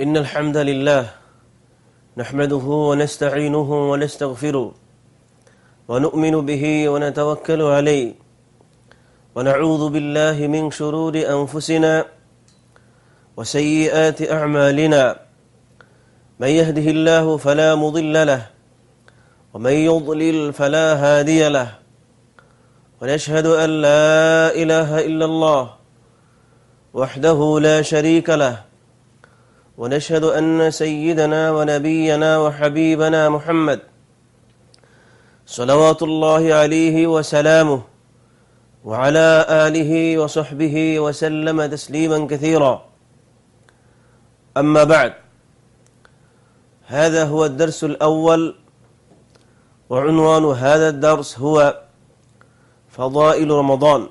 إن الحمد لله نحمده ونستعينه ونستغفره ونؤمن به ونتوكل عليه ونعوذ بالله من شرور أنفسنا وسيئات أعمالنا من يهده الله فلا مضل له ومن يضلل فلا هادي له ونشهد أن لا إله إلا الله وحده لا شريك له ونشهد أن سيدنا ونبينا وحبيبنا محمد صلوات الله عليه وسلامه وعلى آله وصحبه وسلم تسليما كثيرا أما بعد هذا هو الدرس الأول وعنوان هذا الدرس هو فضائل رمضان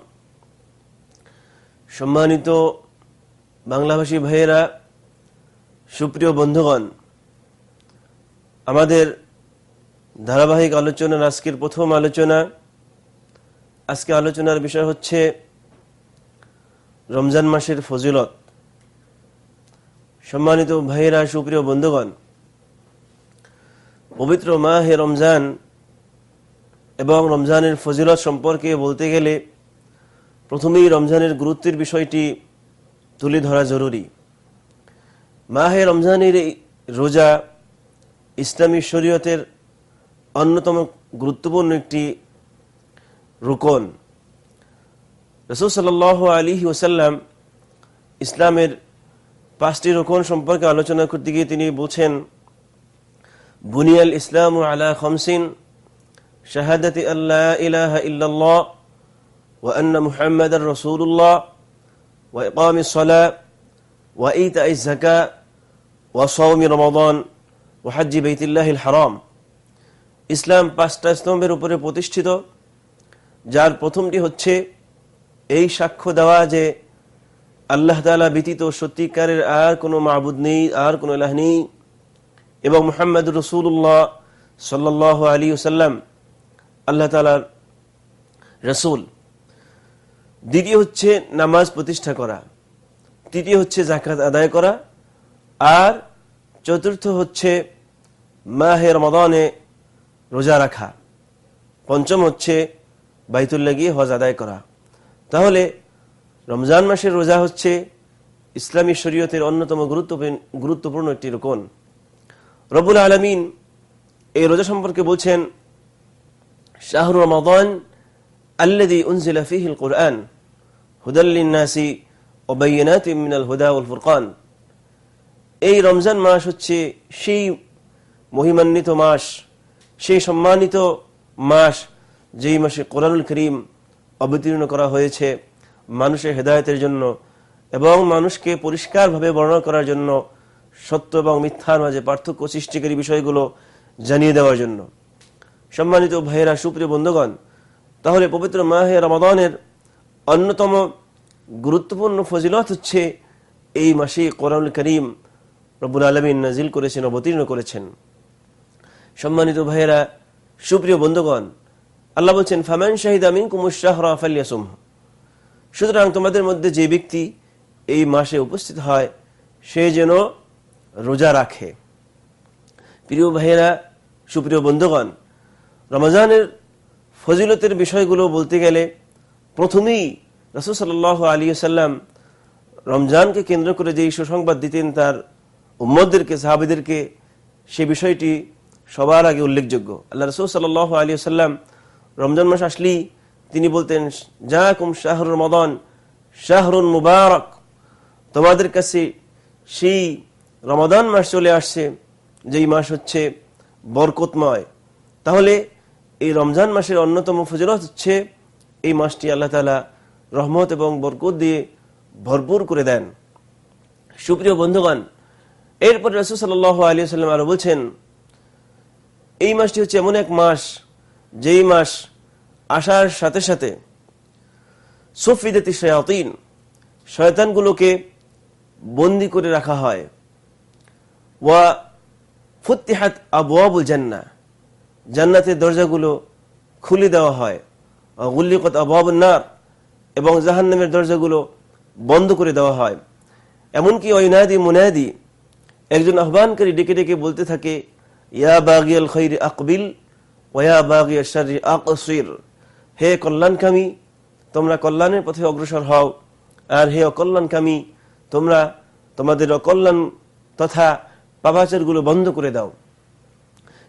সম্মানিত বাংলাভাষী ভাইয়েরা সুপ্রিয় বন্ধুগণ, আমাদের ধারাবাহিক আলোচনার আজকের প্রথম আলোচনা, আজকে আলোচনার বিষয় হচ্ছে রমজান মাসের ফজিলত। সম্মানিত ভাইয়েরা, সুপ্রিয় বন্ধুগণ, পবিত্র মা হে রমজান এবং রমজানের ফজিলত সম্পর্কে বলতে গেলে প্রথমেই রমজানের গুরুত্বের বিষয়টি তুলে ধরা জরুরি। মাহে রমজানের এই রোজা ইসলামী শরীয়তের অন্যতম গুরুত্বপূর্ণ একটি রুকন রসুল সাল আলী ওসাল্লাম ইসলামের পাঁচটি রোকন সম্পর্কে আলোচনা করতে গিয়ে তিনি বলছেন বুনিয়াল ইসলাম আলা খমসিন শাহাদাতি আল্লাহ ইলাহা ইল্লাল্লাহ وأن محمد رسول الله وإقام الصلاة وإيتاء الزكاة ওয়াসৌমি ও হাজি বেতিল্লাহ হারাম। ইসলাম পাঁচটা স্তম্ভের উপরে প্রতিষ্ঠিত, যার প্রথমটি হচ্ছে এই সাক্ষ্য দেওয়া যে আল্লাহ তালা ব্যতীত সত্যিকারের আর কোনো মাহবুদ নেই, আর কোনো এলাহ নেই এবং মোহাম্মদ রসুল্লাহ সাল্লাহ আলী সাল্লাম আল্লাহ তালার রসুল। দ্বিতীয় হচ্ছে নামাজ প্রতিষ্ঠা করা, তৃতীয় হচ্ছে জাকাত আদায় করা, আর চতুর্থ হচ্ছে মাহের মদনে রোজা রাখা। পঞ্চম হচ্ছে বাইতুল্লা গিয়ে হজ আদায় করা। তাহলে রমজান মাসের রোজা হচ্ছে ইসলামী শরীয়তের অন্যতম গুরুত্বপূর্ণ গুরুত্বপূর্ণ একটি রোকন। রবুল আলমিন এই রোজা সম্পর্কে বলছেন, শাহরু রমাদান আল্লাদি উনজিলাফিহিল কোরআন হুদাল্লিনাসি ওবাইনাত মিনাল হুদা উল ফুরকান। এই রমজান মাস হচ্ছে সেই মহিমান্বিত মাস, সেই সম্মানিত মাস যেই মাসে কোরআনুল করিম অবতীর্ণ করা হয়েছে মানুষের হেদায়তের জন্য এবং মানুষকে পরিষ্কারভাবে বর্ণনা করার জন্য সত্য এবং মিথ্যার মাঝে পার্থক্য সৃষ্টিকারী বিষয়গুলো জানিয়ে দেওয়ার জন্য। সম্মানিত ভাইয়েরা, সুপ্রিয় বন্ধুগণ, তাহলে পবিত্র মাহে রমাদানের অন্যতম গুরুত্বপূর্ণ ফজিলত হচ্ছে এই মাসে কোরআন করিম রবুল আলমিন নাজিল করেছেন, অবতীর্ণ করেছেন। সম্মানিত ভাইয়েরা, সুপ্রিয় বন্ধুগণ, আল্লাহ বলছেন, ফামান শাহিদ আমিন কুমুশাহরা ফালিয়াসুম সুতরাং তোমাদের মধ্যে যে ব্যক্তি এই মাসে উপস্থিত হয়, সে যেন রোজা রাখে। প্রিয় ভাইয়েরা, সুপ্রিয় বন্ধুগণ, রমজানের ফজিলতের বিষয়গুলো বলতে গেলে, প্রথমেই রসুল সাল আলী সাল্লাম রমজানকে কেন্দ্র করে যেই সুসংবাদ দিতেন, তার উম্মদদেরকে সাহাবিদেরকে সে বিষয়টি সবার আগে উল্লেখযোগ্য। আল্লাহ রসুল সাল আলী সাল্লাম রমজান মাস আসলেই তিনি বলতেন জাকুম শাহরুর মদন শাহরুন মুবারক। তোমাদের কাছে সেই রমাদান মাস চলে আসছে, যেই মাস হচ্ছে বরকতময়। তাহলে এই রমজান মাসের অন্যতম ফজরত হচ্ছে, এই মাসটি আল্লাহ তালা রহমত এবং বরকত দিয়ে ভরপুর করে দেন। সুপ্রিয় বন্ধুগণ এরপর রসুল সাল আলী সাল্লাম আরও বলছেন, এই মাসটি হচ্ছে এমন এক মাস, যেই মাস আসার সাথে সাথে সফিদাতি শয়াতিন, শয়তানগুলোকে বন্দি করে রাখা হয়। ওয়া ফুত্তিহাত আবুয়াবুল জান্না জান্নাতের দরজাগুলো খুলে দেওয়া হয়। গুল্লিকত আবহাবনার এবং জাহান্নামের দরজাগুলো বন্ধ করে দেওয়া হয়। এমনকি ঐনাদি মুনাদি একজন আহ্বানকারী ডেকে ডেকে বলতে থাকে, ইয়া বাগিয়াল আকবিল হে কল্যাণকামী, তোমরা কল্যাণের পথে অগ্রসর হও। আর হে অকল্যাণকামী, তোমরা তোমাদের অকল্যাণ তথা পাপাচারগুলো বন্ধ করে দাও।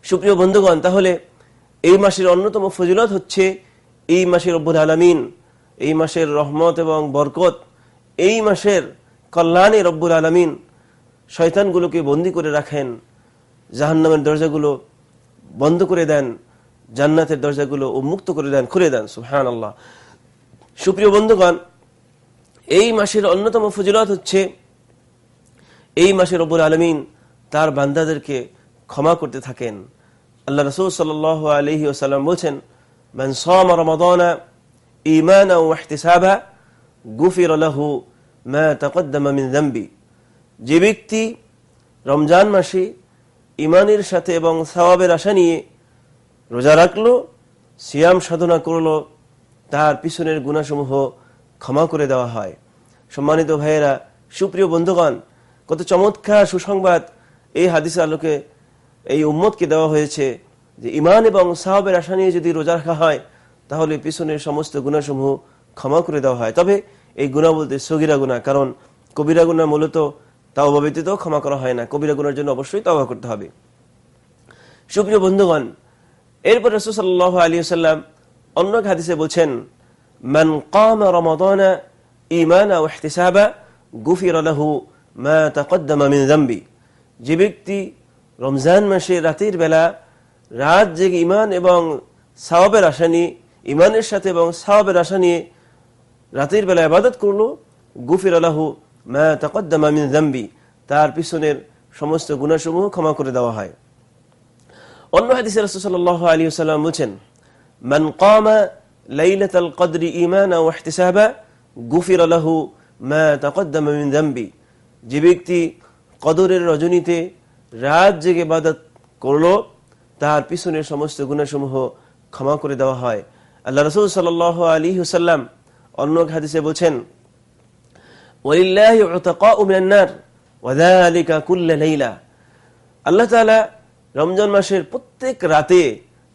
সুপ্রিয় বন্ধুগণ, তাহলে এই মাসের অন্যতম ফজিলত হচ্ছে এই মাসের অব্বুল আলমিন, এই মাসের রহমত এবং বরকত, এই মাসের কল্যাণে রব্বুল আলমিন শয়তানগুলোকে বন্দি করে রাখেন জাহান্নামের দরজাগুলো বন্ধ করে দেন জান্নাতের দরজাগুলো উন্মুক্ত করে দেন খুলে দেন সুহান আল্লাহ সুপ্রিয় বন্ধুগণ এই মাসের অন্যতম ফজিলত হচ্ছে এই মাসে রব্বুল আলমিন তার বান্দাদেরকে ক্ষমা করতে থাকেন আল্লাহ রসুল সাল আলহি ওসাল্লাম বলছেন من صام رمضان إيمانا واحتسابا غفر له ما تقدم من ذنبي যে ব্যক্তি রমজান মাসে ইমানের সাথে এবং সওয়াবের আশা নিয়ে রোজা রাখল, সিয়াম সাধনা করল, তার পিছনের গুণাসমূহ ক্ষমা করে দেওয়া হয়। সম্মানিত ভাইয়েরা, সুপ্রিয় বন্ধুগণ, কত চমৎকার সুসংবাদ এই হাদিসের আলোকে এই উম্মতকে দেওয়া হয়েছে যে ইমান এবং সাহাবের আশা নিয়ে যদি রোজা রাখা হয়, তাহলে পিছনের সমস্ত গুণাসমূহ ক্ষমা করে দেওয়া হয়। তবে এই গুণা বলতে সগিরা গুণা কারণ কবিরা গুণা মূলত তাওবা ব্যতীত ক্ষমা করা হয় না। কবিরা গুণার জন্য অবশ্যই তাওবা করতে হবে। সুপ্রিয় বন্ধুগণ, এরপর রসুল সাল্লাহ আলী সাল্লাম অন্য হাদিসে বলছেন, মান কাম রমাদানা ইমানা ও ইহতিসাবা, গুফির আলাহু মা তাকদ্দামা মিন যামবি। যে ব্যক্তি রমজান মাসে রাতের বেলা রাত জেগে ইমান এবং সাওয়াবের আশা নিয়ে ইমানের সাথে এবং সাওয়াবের আশা নিয়ে রাতের বেলা আবাদত করল, গুফির আলাহু মা মিন তার পিছনের সমস্ত গুণাসমূহ ক্ষমা করে দেওয়া হয়। অন্য হাদিসে রাসূল সাল্লাল্লাহু আলাইহি ওয়াসাল্লাম বলেন মান কামা লাইলাতাল কদরি ঈমানা ওয়া ইহতিসাবা, গুফির লাহু মা তাকদ্দামা মিন যামবি। যে ব্যক্তি কদরের রজনীতে রাত জেগে ইবাদত করল, তার পিছনের সমস্ত গুণাসমূহ ক্ষমা করে দেওয়া হয়। আল্লাহ রাসূল সাল্লাল্লাহু আলাইহি ওয়াসাল্লাম অন্য হাদিসে আল্লাহ তাআলা রমজান মাসের প্রত্যেক রাতে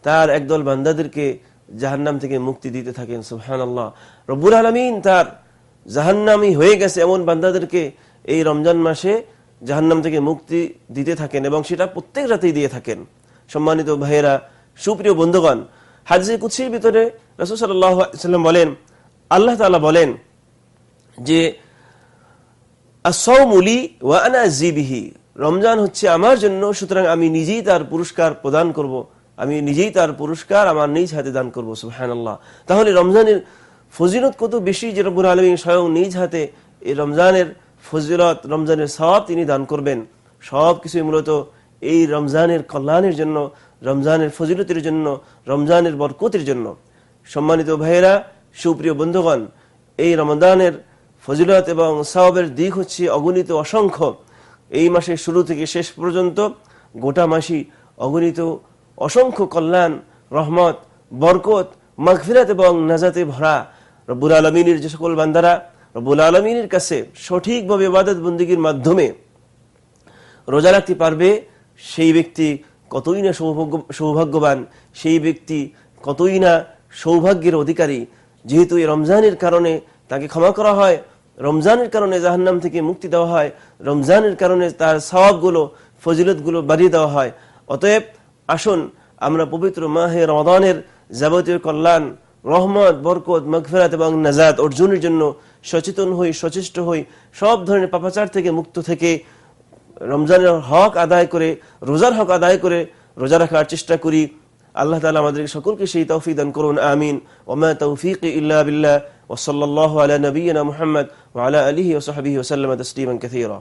তার একদল বান্দাদেরকে জাহান্নাম থেকে মুক্তি দিতে থাকেন সুহান আল্লাহ রব্বুল আলমিন তার জাহান্নামি হয়ে গেছে এমন বান্দাদেরকে এই রমজান মাসে জাহান্নাম থেকে মুক্তি দিতে থাকেন এবং সেটা প্রত্যেক রাতেই দিয়ে থাকেন। সম্মানিত ভাইয়েরা, সুপ্রিয় বন্ধুগণ হাজির কুৎসির ভিতরে রসুল সাল্লাম বলেন, আল্লাহ তালা বলেন যে রমজান হচ্ছে আমার জন্য, সুতরাং আমি নিজেই তার পুরস্কার প্রদান করব। আমি নিজেই তার পুরস্কার আমার নিজ হাতে দান করব সুহান আল্লাহ তাহলে রমজানের ফজিলত কত বেশি যে রব্বুল আলমী স্বয়ং নিজ হাতে এই রমজানের ফজিলত, রমজানের সব তিনি দান করবেন? সব কিছুই মূলত এই রমজানের কল্যাণের জন্য, রমজানের ফজিলতের জন্য, রমজানের বরকতের জন্য। সম্মানিত ভাইয়েরা, সুপ্রিয় বন্ধুগণ, এই রমজানের ফজিলত এবং সাহাবের দিক হচ্ছে অগণিত অসংখ্য। এই মাসের শুরু থেকে শেষ পর্যন্ত গোটা মাসি অগণিত অসংখ্য কল্যাণ, রহমত, বরকত, মাগফিরাত এবং নাজাতে ভরা। রব্বুল আলমিনের যে সকল বান্দারা রব্বুল আলমিনের কাছে সঠিকভাবে ইবাদত বন্দীগীর মাধ্যমে রোজা রাখতে পারবে, সেই ব্যক্তি কতই না সৌভাগ্য, সৌভাগ্যবান, সেই ব্যক্তি কতই না সৌভাগ্যের অধিকারী। যেহেতু এই রমজানের কারণে তাকে ক্ষমা করা হয় রমজানের কারণে জাহান্নাম থেকে মুক্তি দেওয়া হয়, রমজানের কারণে তার স্বভাবগুলো ফজিলতগুলো বাড়িয়ে দেওয়া হয়। অতএব আসুন, আমরা পবিত্র মাহে রমাদানের যাবতীয় কল্যাণ, রহমত, বরকত, মগফেরাত এবং নাজাদ অর্জুনের জন্য সচেতন হই, সচেষ্ট হই, সব ধরনের পাপাচার থেকে মুক্ত থেকে রমজানের হক আদায় করে, রোজার হক আদায় করে রোজা রাখার চেষ্টা করি। আল্লাহ তালা আমাদের সকলকে সেই তৌফিক দান করুন, আমিন। ওমা তৌফিক ইল্লা বিল্লাহ। ওসল্লাহ আলা নবীনা মুহাম্মদ ওয়ালা আলিহি ওসহাবিহি ওসাল্লাম তসলিমান কাথীরা